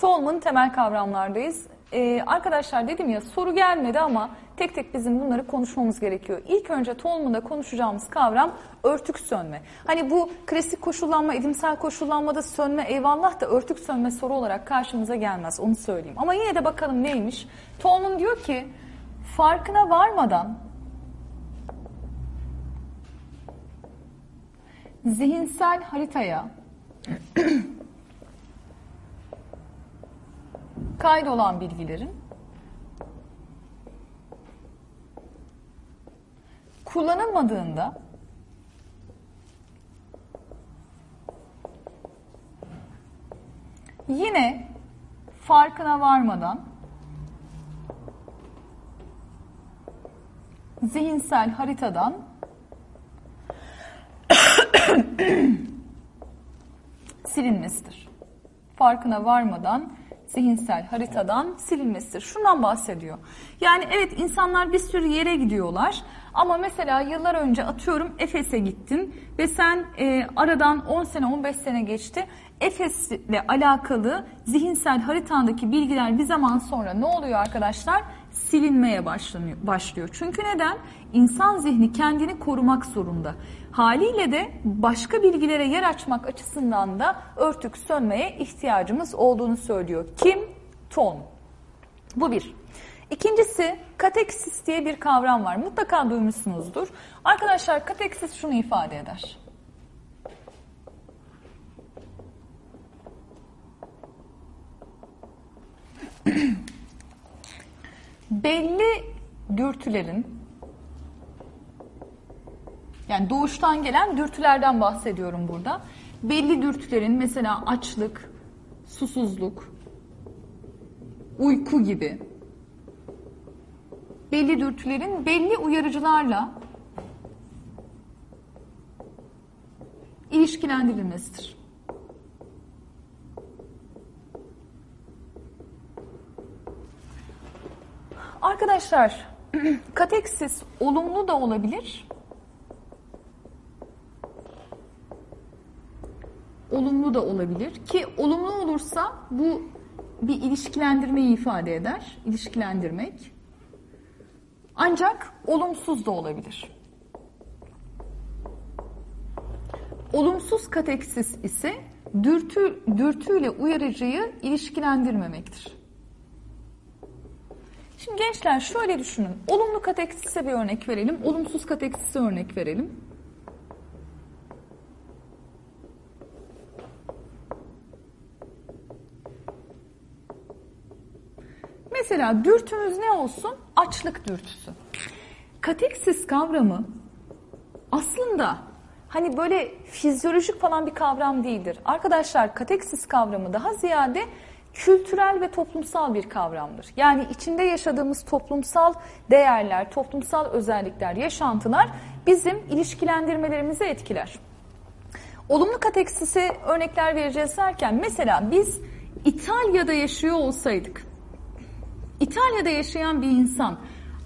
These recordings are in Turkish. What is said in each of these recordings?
Tolman temel kavramlardayız. Ee, arkadaşlar dedim ya soru gelmedi ama tek tek bizim bunları konuşmamız gerekiyor. İlk önce Tolman'da konuşacağımız kavram örtük sönme. Hani bu klasik koşullanma, edimsel koşullanmada sönme eyvallah da örtük sönme soru olarak karşımıza gelmez onu söyleyeyim. Ama yine de bakalım neymiş? Tolman diyor ki farkına varmadan zihinsel haritaya kaydolan bilgilerin kullanılmadığında yine farkına varmadan zihinsel haritadan silinmesidir. Farkına varmadan zihinsel haritadan silinmesidir. Şundan bahsediyor. Yani evet insanlar bir sürü yere gidiyorlar ama mesela yıllar önce atıyorum Efes'e gittin ve sen e, aradan 10 sene 15 sene geçti. Efes'le alakalı zihinsel haritandaki bilgiler bir zaman sonra ne oluyor arkadaşlar? Silinmeye başlıyor. Çünkü neden? İnsan zihni kendini korumak zorunda. Haliyle de başka bilgilere yer açmak açısından da örtük sönmeye ihtiyacımız olduğunu söylüyor. Kim? Ton. Bu bir. İkincisi kateksis diye bir kavram var. Mutlaka duymuşsunuzdur. Arkadaşlar kateksis şunu ifade eder. Belli dürtülerin yani doğuştan gelen dürtülerden bahsediyorum burada. Belli dürtülerin mesela açlık, susuzluk, uyku gibi belli dürtülerin belli uyarıcılarla ilişkilendirilmesidir. Arkadaşlar, kateksis olumlu da olabilir, olumlu da olabilir ki olumlu olursa bu bir ilişkilendirmeyi ifade eder. İlişkilendirmek. Ancak olumsuz da olabilir. Olumsuz kateksis ise dürtü, dürtüyle uyarıcıyı ilişkilendirmemektir. Şimdi gençler şöyle düşünün. Olumlu kateksise bir örnek verelim. Olumsuz kateksise örnek verelim. Mesela dürtümüz ne olsun? Açlık dürtüsü. Kateksis kavramı aslında hani böyle fizyolojik falan bir kavram değildir. Arkadaşlar kateksis kavramı daha ziyade kültürel ve toplumsal bir kavramdır. Yani içinde yaşadığımız toplumsal değerler, toplumsal özellikler, yaşantılar bizim ilişkilendirmelerimizi etkiler. Olumlu kateksise örnekler vereceğiz derken mesela biz İtalya'da yaşıyor olsaydık İtalya'da yaşayan bir insan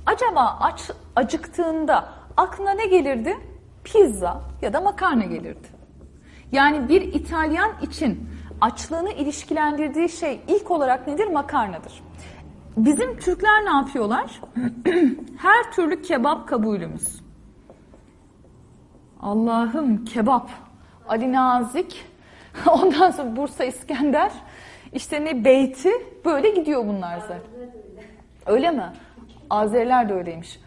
acaba aç, acıktığında aklına ne gelirdi? Pizza ya da makarna gelirdi. Yani bir İtalyan için açlığını ilişkilendirdiği şey ilk olarak nedir? Makarnadır. Bizim Türkler ne yapıyorlar? Her türlü kebap kabulümüz. Allah'ım kebap, Ali Nazik, ondan sonra Bursa İskender, işte ne beyti böyle gidiyor bunlar zaten. Öyle mi? Azeriler de öyleymiş.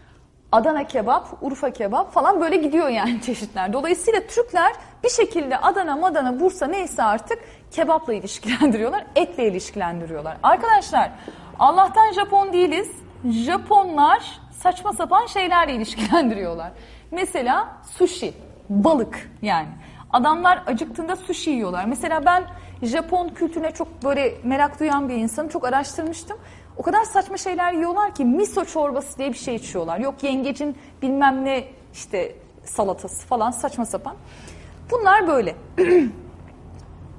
Adana kebap, Urfa kebap falan böyle gidiyor yani çeşitler. Dolayısıyla Türkler bir şekilde Adana, Madana, Bursa neyse artık kebapla ilişkilendiriyorlar, etle ilişkilendiriyorlar. Arkadaşlar Allah'tan Japon değiliz. Japonlar saçma sapan şeylerle ilişkilendiriyorlar. Mesela sushi, balık yani. Adamlar acıktığında sushi yiyorlar. Mesela ben Japon kültürüne çok böyle merak duyan bir insanım. Çok araştırmıştım. O kadar saçma şeyler yiyorlar ki miso çorbası diye bir şey içiyorlar. Yok yengecin bilmem ne işte salatası falan saçma sapan. Bunlar böyle.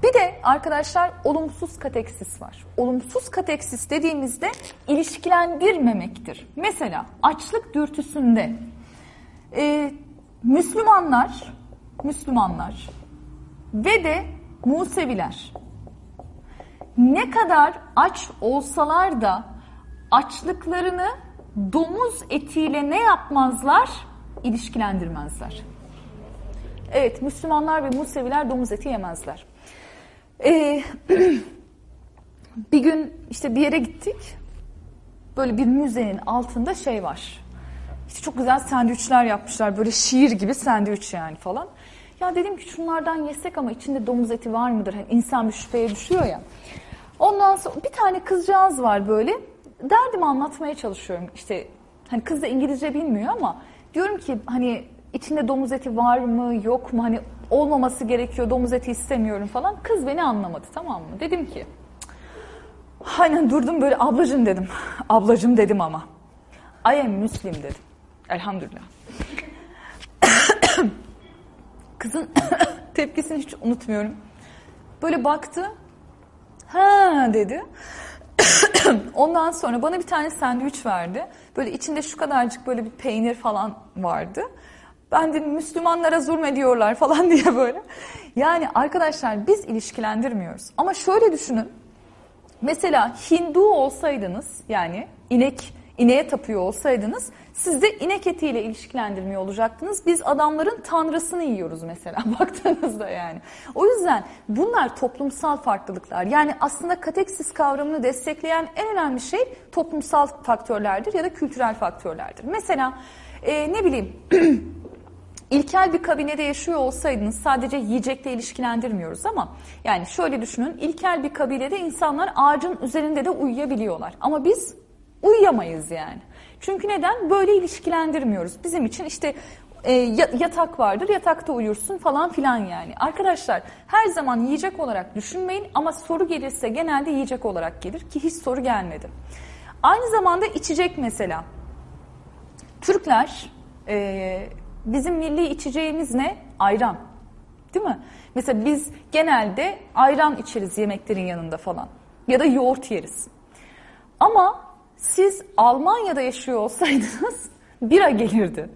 bir de arkadaşlar olumsuz kateksis var. Olumsuz kateksis dediğimizde ilişkilendirmemektir. Mesela açlık dürtüsünde e, Müslümanlar Müslümanlar ve de Museviler ne kadar aç olsalar da açlıklarını domuz etiyle ne yapmazlar? İlişkilendirmezler. Evet, Müslümanlar ve Museviler domuz eti yemezler. Ee, bir gün işte bir yere gittik. Böyle bir müzenin altında şey var. İşte çok güzel sandviçler yapmışlar. Böyle şiir gibi sandviç yani falan. Ya dedim ki şunlardan yesek ama içinde domuz eti var mıdır? Hani insan bir şüpheye düşüyor ya. Ondan sonra bir tane kızcağız var böyle. Derdimi anlatmaya çalışıyorum. İşte hani kız da İngilizce bilmiyor ama diyorum ki hani içinde domuz eti var mı yok mu hani olmaması gerekiyor domuz eti istemiyorum falan. Kız beni anlamadı tamam mı? Dedim ki aynen durdum böyle ablacım dedim. Ablacım dedim ama. I am Müslim dedim. Elhamdülillah. Kızın tepkisini hiç unutmuyorum. Böyle baktı. Ha dedi. Ondan sonra bana bir tane sandviç verdi. Böyle içinde şu kadarcık böyle bir peynir falan vardı. Ben de Müslümanlara zulmediyorlar falan diye böyle. Yani arkadaşlar biz ilişkilendirmiyoruz. Ama şöyle düşünün. Mesela Hindu olsaydınız yani inek ineğe tapıyor olsaydınız siz de inek etiyle ilişkilendirmiyor olacaktınız. Biz adamların tanrısını yiyoruz mesela baktığınızda yani. O yüzden bunlar toplumsal farklılıklar. Yani aslında kateksis kavramını destekleyen en önemli şey toplumsal faktörlerdir ya da kültürel faktörlerdir. Mesela e, ne bileyim İlkel bir kabinede yaşıyor olsaydınız sadece yiyecekle ilişkilendirmiyoruz ama yani şöyle düşünün ilkel bir kabilede insanlar ağacın üzerinde de uyuyabiliyorlar ama biz uyuyamayız yani. Çünkü neden? Böyle ilişkilendirmiyoruz. Bizim için işte e, yatak vardır, yatakta uyursun falan filan yani. Arkadaşlar her zaman yiyecek olarak düşünmeyin ama soru gelirse genelde yiyecek olarak gelir ki hiç soru gelmedi. Aynı zamanda içecek mesela. Türkler e, bizim milli içeceğimiz ne? Ayran. Değil mi? Mesela biz genelde ayran içeriz yemeklerin yanında falan. Ya da yoğurt yeriz. Ama siz Almanya'da yaşıyor olsaydınız bira gelirdi.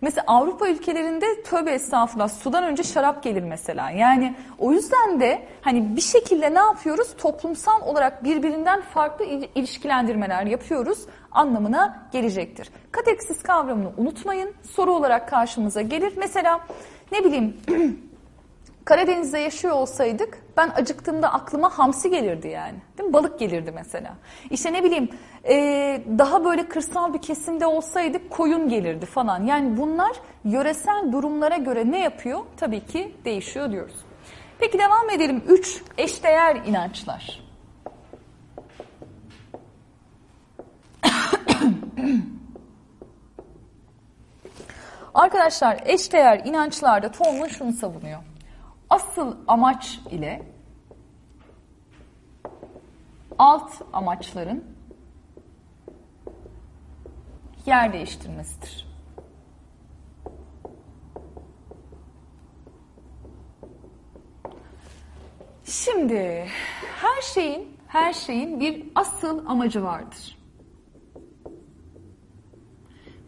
Mesela Avrupa ülkelerinde tövbe estağfurullah sudan önce şarap gelir mesela. Yani o yüzden de hani bir şekilde ne yapıyoruz? Toplumsal olarak birbirinden farklı ilişkilendirmeler yapıyoruz anlamına gelecektir. Kateksis kavramını unutmayın. Soru olarak karşımıza gelir. Mesela ne bileyim Karadeniz'de yaşıyor olsaydık ben acıktığımda aklıma hamsi gelirdi yani. Değil mi? Balık gelirdi mesela. İşte ne bileyim e, daha böyle kırsal bir kesimde olsaydık koyun gelirdi falan. Yani bunlar yöresel durumlara göre ne yapıyor? Tabii ki değişiyor diyoruz. Peki devam edelim. Üç eşdeğer inançlar. Arkadaşlar eşdeğer inançlarda Tolman şunu savunuyor asıl amaç ile alt amaçların yer değiştirmesidir. Şimdi her şeyin her şeyin bir asıl amacı vardır.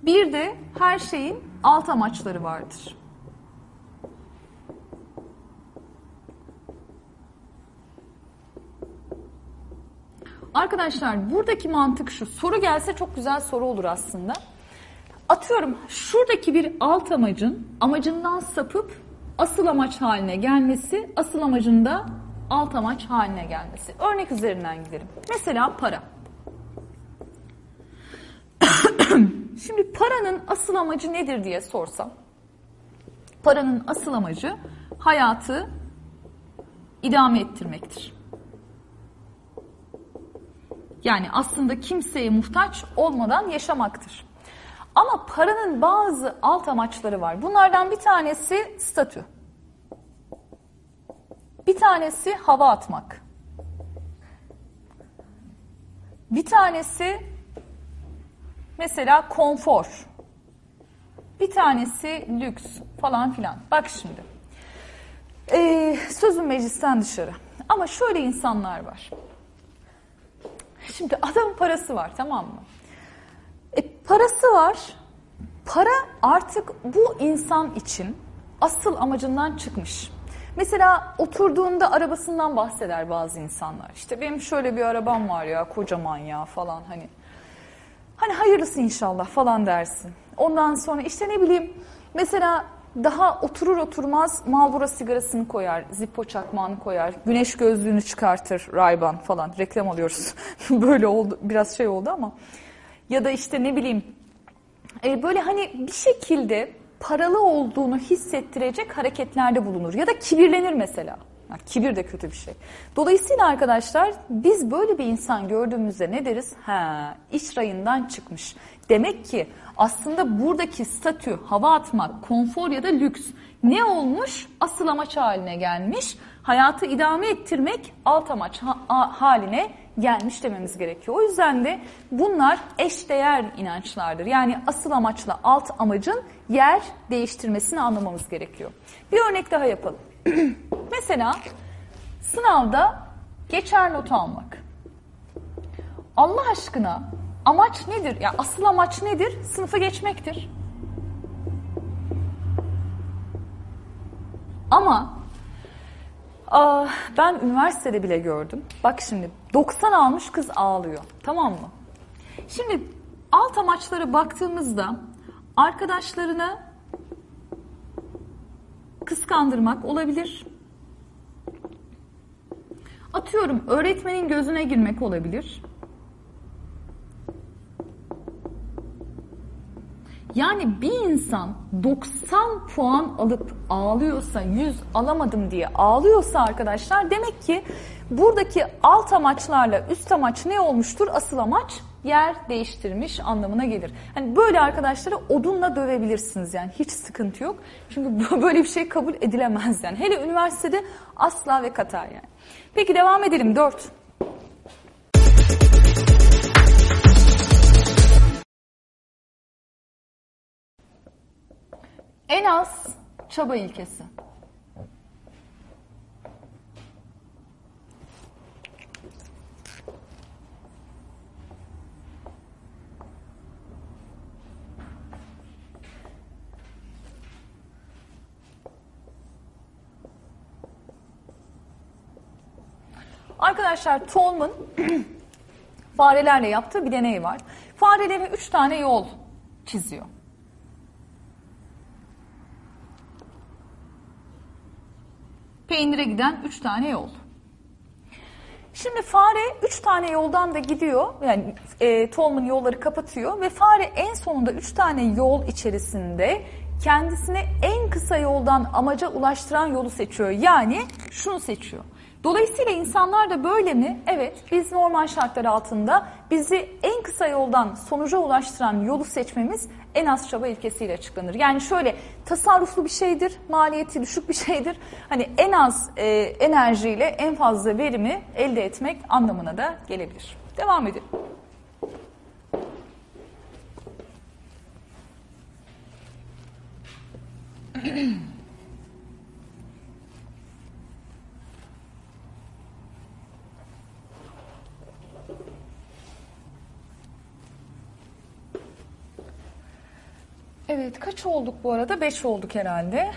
Bir de her şeyin alt amaçları vardır. Arkadaşlar buradaki mantık şu. Soru gelse çok güzel soru olur aslında. Atıyorum şuradaki bir alt amacın amacından sapıp asıl amaç haline gelmesi, asıl amacında alt amaç haline gelmesi. Örnek üzerinden gidelim. Mesela para. Şimdi paranın asıl amacı nedir diye sorsam. Paranın asıl amacı hayatı idame ettirmektir. Yani aslında kimseye muhtaç olmadan yaşamaktır. Ama paranın bazı alt amaçları var. Bunlardan bir tanesi statü. Bir tanesi hava atmak. Bir tanesi mesela konfor. Bir tanesi lüks falan filan. Bak şimdi. Ee, sözüm meclisten dışarı. Ama şöyle insanlar var. Şimdi adamın parası var tamam mı? E, parası var. Para artık bu insan için asıl amacından çıkmış. Mesela oturduğunda arabasından bahseder bazı insanlar. İşte benim şöyle bir arabam var ya kocaman ya falan hani. Hani hayırlısı inşallah falan dersin. Ondan sonra işte ne bileyim mesela daha oturur oturmaz Marlboro sigarasını koyar, Zippo çakmağını koyar, güneş gözlüğünü çıkartır, Rayban falan reklam alıyoruz. Böyle oldu biraz şey oldu ama. Ya da işte ne bileyim e, böyle hani bir şekilde paralı olduğunu hissettirecek hareketlerde bulunur. Ya da kibirlenir mesela. Yani kibir de kötü bir şey. Dolayısıyla arkadaşlar biz böyle bir insan gördüğümüzde ne deriz? Ha, iç rayından çıkmış. Demek ki aslında buradaki statü, hava atmak, konfor ya da lüks ne olmuş? Asıl amaç haline gelmiş. Hayatı idame ettirmek alt amaç ha haline gelmiş dememiz gerekiyor. O yüzden de bunlar eşdeğer inançlardır. Yani asıl amaçla alt amacın yer değiştirmesini anlamamız gerekiyor. Bir örnek daha yapalım. Mesela sınavda geçer not almak. Allah aşkına amaç nedir? Ya asıl amaç nedir? Sınıfı geçmektir. Ama aa, ben üniversitede bile gördüm. Bak şimdi 90 almış kız ağlıyor. Tamam mı? Şimdi alt amaçlara baktığımızda arkadaşlarına kıskandırmak olabilir. Atıyorum öğretmenin gözüne girmek olabilir. Yani bir insan 90 puan alıp ağlıyorsa, 100 alamadım diye ağlıyorsa arkadaşlar demek ki buradaki alt amaçlarla üst amaç ne olmuştur? Asıl amaç yer değiştirmiş anlamına gelir. Hani böyle arkadaşları odunla dövebilirsiniz yani hiç sıkıntı yok. Çünkü böyle bir şey kabul edilemez yani. Hele üniversitede asla ve kata yani. Peki devam edelim. 4. En az çaba ilkesi. Arkadaşlar Tolman farelerle yaptığı bir deney var. Farelere üç tane yol çiziyor. Peynire giden üç tane yol. Şimdi fare üç tane yoldan da gidiyor. Yani e, Tolman yolları kapatıyor ve fare en sonunda üç tane yol içerisinde kendisine en kısa yoldan amaca ulaştıran yolu seçiyor. Yani şunu seçiyor. Dolayısıyla insanlar da böyle mi? Evet, biz normal şartlar altında bizi en kısa yoldan sonuca ulaştıran yolu seçmemiz en az çaba ilkesiyle açıklanır. Yani şöyle tasarruflu bir şeydir, maliyeti düşük bir şeydir. Hani en az e, enerjiyle en fazla verimi elde etmek anlamına da gelebilir. Devam edelim. Evet kaç olduk bu arada? 5 olduk herhalde.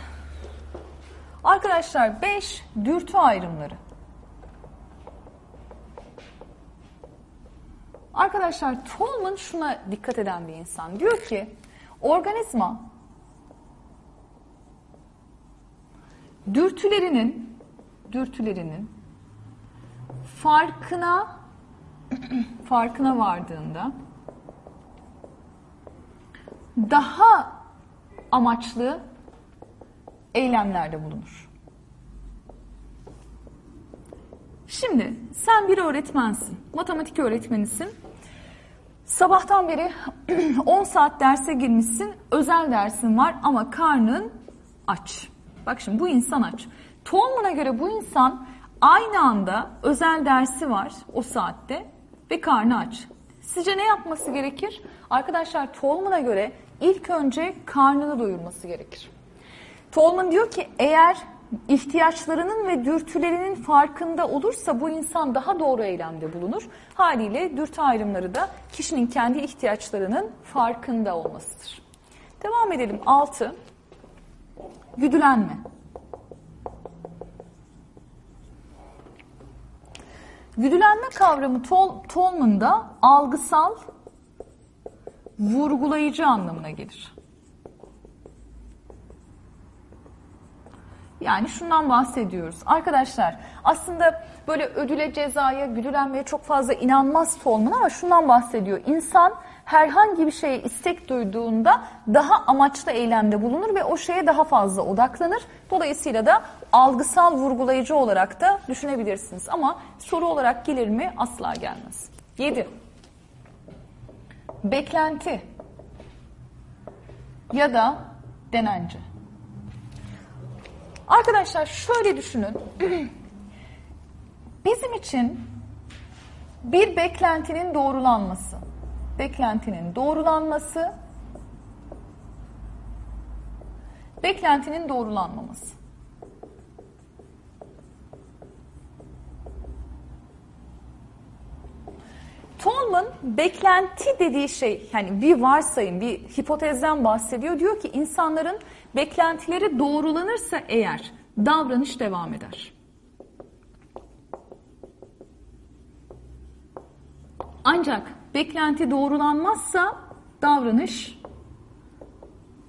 Arkadaşlar 5 dürtü ayrımları. Arkadaşlar Tolman şuna dikkat eden bir insan. Diyor ki organizma dürtülerinin dürtülerinin farkına farkına vardığında daha amaçlı eylemlerde bulunur. Şimdi sen bir öğretmensin, matematik öğretmenisin. Sabahtan beri 10 saat derse girmişsin, özel dersin var ama karnın aç. Bak şimdi bu insan aç. Tolman'a göre bu insan aynı anda özel dersi var o saatte ve karnı aç. Sizce ne yapması gerekir? Arkadaşlar Tolman'a göre ilk önce karnını doyurması gerekir. Tolman diyor ki eğer ihtiyaçlarının ve dürtülerinin farkında olursa bu insan daha doğru eylemde bulunur. Haliyle dürtü ayrımları da kişinin kendi ihtiyaçlarının farkında olmasıdır. Devam edelim 6. Güdülenme. Güdülenme kavramı Tolman'da algısal vurgulayıcı anlamına gelir. Yani şundan bahsediyoruz. Arkadaşlar aslında böyle ödüle, cezaya, güdülenmeye çok fazla inanmaz Tolman ama şundan bahsediyor. İnsan herhangi bir şeye istek duyduğunda daha amaçlı eylemde bulunur ve o şeye daha fazla odaklanır. Dolayısıyla da algısal vurgulayıcı olarak da düşünebilirsiniz. Ama soru olarak gelir mi? Asla gelmez. 7. Beklenti ya da denence. Arkadaşlar şöyle düşünün. Bizim için bir beklentinin doğrulanması, beklentinin doğrulanması, beklentinin doğrulanmaması. Tolman beklenti dediği şey yani bir varsayım, bir hipotezden bahsediyor. Diyor ki insanların beklentileri doğrulanırsa eğer davranış devam eder. Ancak beklenti doğrulanmazsa davranış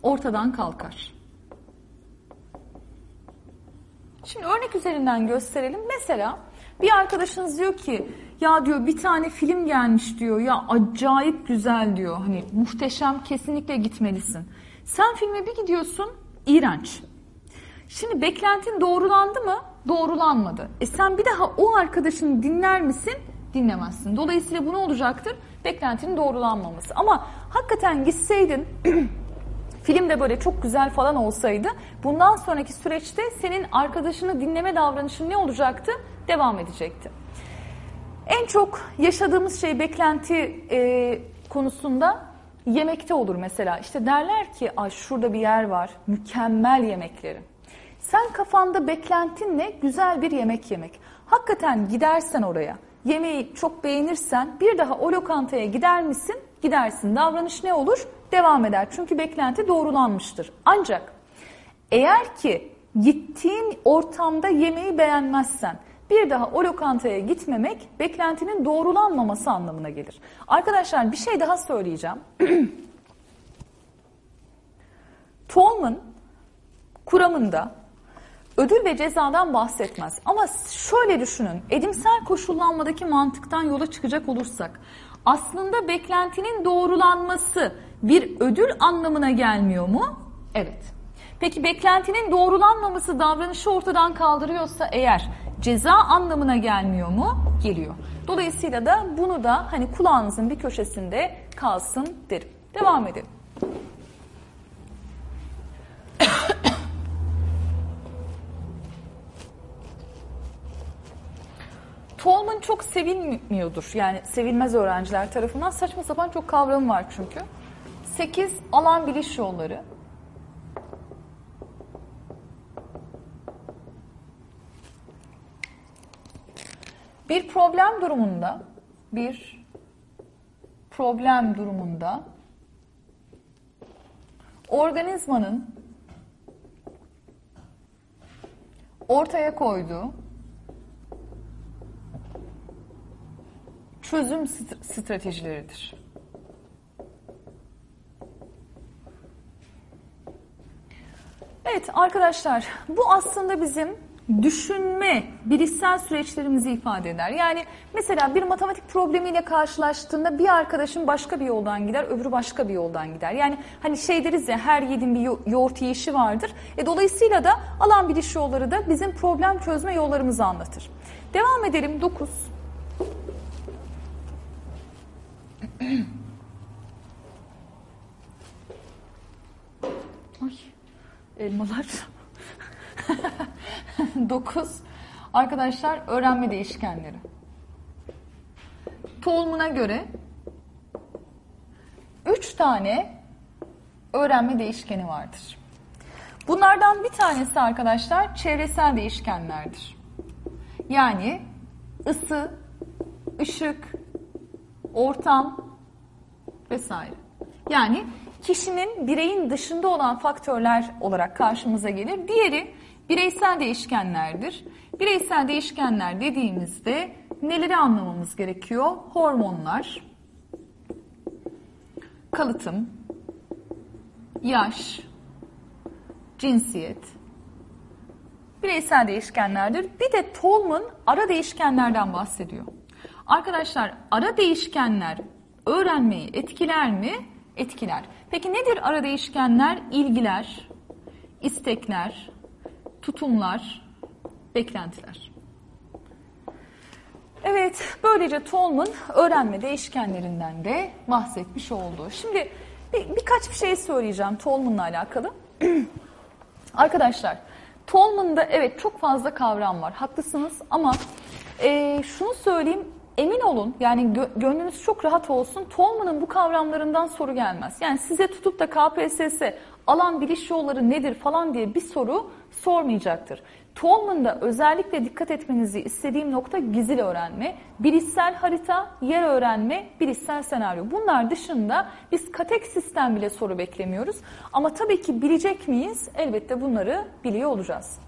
ortadan kalkar. Şimdi örnek üzerinden gösterelim. Mesela bir arkadaşınız diyor ki ya diyor bir tane film gelmiş diyor ya acayip güzel diyor. Hani muhteşem kesinlikle gitmelisin. Sen filme bir gidiyorsun iğrenç. Şimdi beklentin doğrulandı mı? Doğrulanmadı. E sen bir daha o arkadaşını dinler misin? Dinlemezsin. Dolayısıyla bu ne olacaktır? Beklentinin doğrulanmaması. Ama hakikaten gitseydin film de böyle çok güzel falan olsaydı bundan sonraki süreçte senin arkadaşını dinleme davranışın ne olacaktı? Devam edecekti. En çok yaşadığımız şey beklenti e, konusunda yemekte olur mesela. İşte derler ki Ay şurada bir yer var mükemmel yemekleri. Sen kafanda beklentin ne? Güzel bir yemek yemek. Hakikaten gidersen oraya, yemeği çok beğenirsen bir daha o lokantaya gider misin? Gidersin. Davranış ne olur? Devam eder. Çünkü beklenti doğrulanmıştır. Ancak eğer ki gittiğin ortamda yemeği beğenmezsen, bir daha o lokantaya gitmemek beklentinin doğrulanmaması anlamına gelir. Arkadaşlar bir şey daha söyleyeceğim. Tolman kuramında ödül ve cezadan bahsetmez. Ama şöyle düşünün, edimsel koşullanmadaki mantıktan yola çıkacak olursak, aslında beklentinin doğrulanması bir ödül anlamına gelmiyor mu? Evet. Peki beklentinin doğrulanmaması davranışı ortadan kaldırıyorsa eğer ceza anlamına gelmiyor mu? Geliyor. Dolayısıyla da bunu da hani kulağınızın bir köşesinde kalsın derim. Devam edelim. Tolman çok sevilmiyordur. Yani sevilmez öğrenciler tarafından. Saçma sapan çok kavramı var çünkü. 8 alan biliş yolları. Bir problem durumunda bir problem durumunda organizmanın ortaya koyduğu çözüm stratejileridir. Evet arkadaşlar bu aslında bizim düşünme, bilişsel süreçlerimizi ifade eder. Yani mesela bir matematik problemiyle karşılaştığında bir arkadaşın başka bir yoldan gider, öbürü başka bir yoldan gider. Yani hani şey deriz ya her yedin bir yo yoğurt yiyişi vardır. E, dolayısıyla da alan biliş yolları da bizim problem çözme yollarımızı anlatır. Devam edelim 9. elmalar. 9. Arkadaşlar öğrenme değişkenleri. Tolman'a göre 3 tane öğrenme değişkeni vardır. Bunlardan bir tanesi arkadaşlar çevresel değişkenlerdir. Yani ısı, ışık, ortam vesaire. Yani kişinin bireyin dışında olan faktörler olarak karşımıza gelir. Diğeri bireysel değişkenlerdir. Bireysel değişkenler dediğimizde neleri anlamamız gerekiyor? Hormonlar, kalıtım, yaş, cinsiyet, bireysel değişkenlerdir. Bir de Tolman ara değişkenlerden bahsediyor. Arkadaşlar ara değişkenler öğrenmeyi etkiler mi? Etkiler. Peki nedir ara değişkenler? İlgiler, istekler, tutumlar, beklentiler. Evet, böylece Tolman öğrenme değişkenlerinden de bahsetmiş oldu. Şimdi bir, birkaç bir şey söyleyeceğim Tolman'la alakalı. Arkadaşlar, Tolman'da evet çok fazla kavram var, haklısınız ama e, şunu söyleyeyim, emin olun yani gö- gönlünüz çok rahat olsun, Tolman'ın bu kavramlarından soru gelmez. Yani size tutup da KPSS alan biliş yolları nedir falan diye bir soru sormayacaktır. Tolman'da özellikle dikkat etmenizi istediğim nokta gizli öğrenme, bilişsel harita, yer öğrenme, bilişsel senaryo. Bunlar dışında biz katek sistem bile soru beklemiyoruz. Ama tabii ki bilecek miyiz? Elbette bunları biliyor olacağız.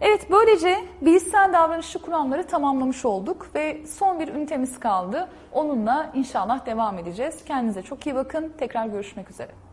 Evet böylece bilişsel davranışçı kuramları tamamlamış olduk ve son bir ünitemiz kaldı. Onunla inşallah devam edeceğiz. Kendinize çok iyi bakın. Tekrar görüşmek üzere.